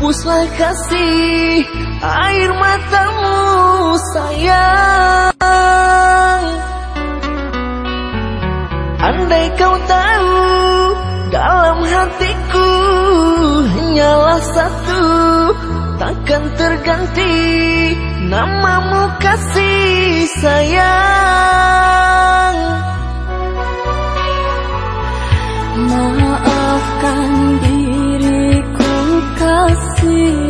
Hapuslah kasih air matamu sayang. Andai kau tahu dalam hatiku Hanyalah satu. Takkan terganti Namamu kasih sayang. Maaf. You.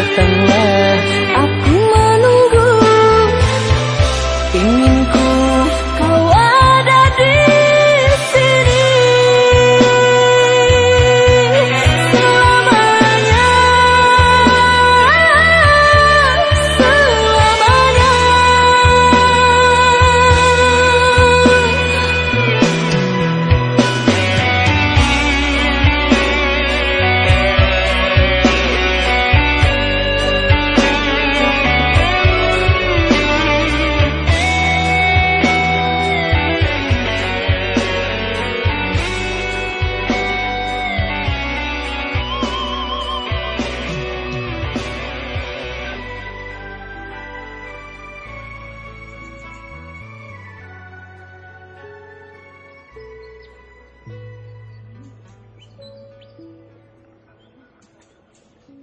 datang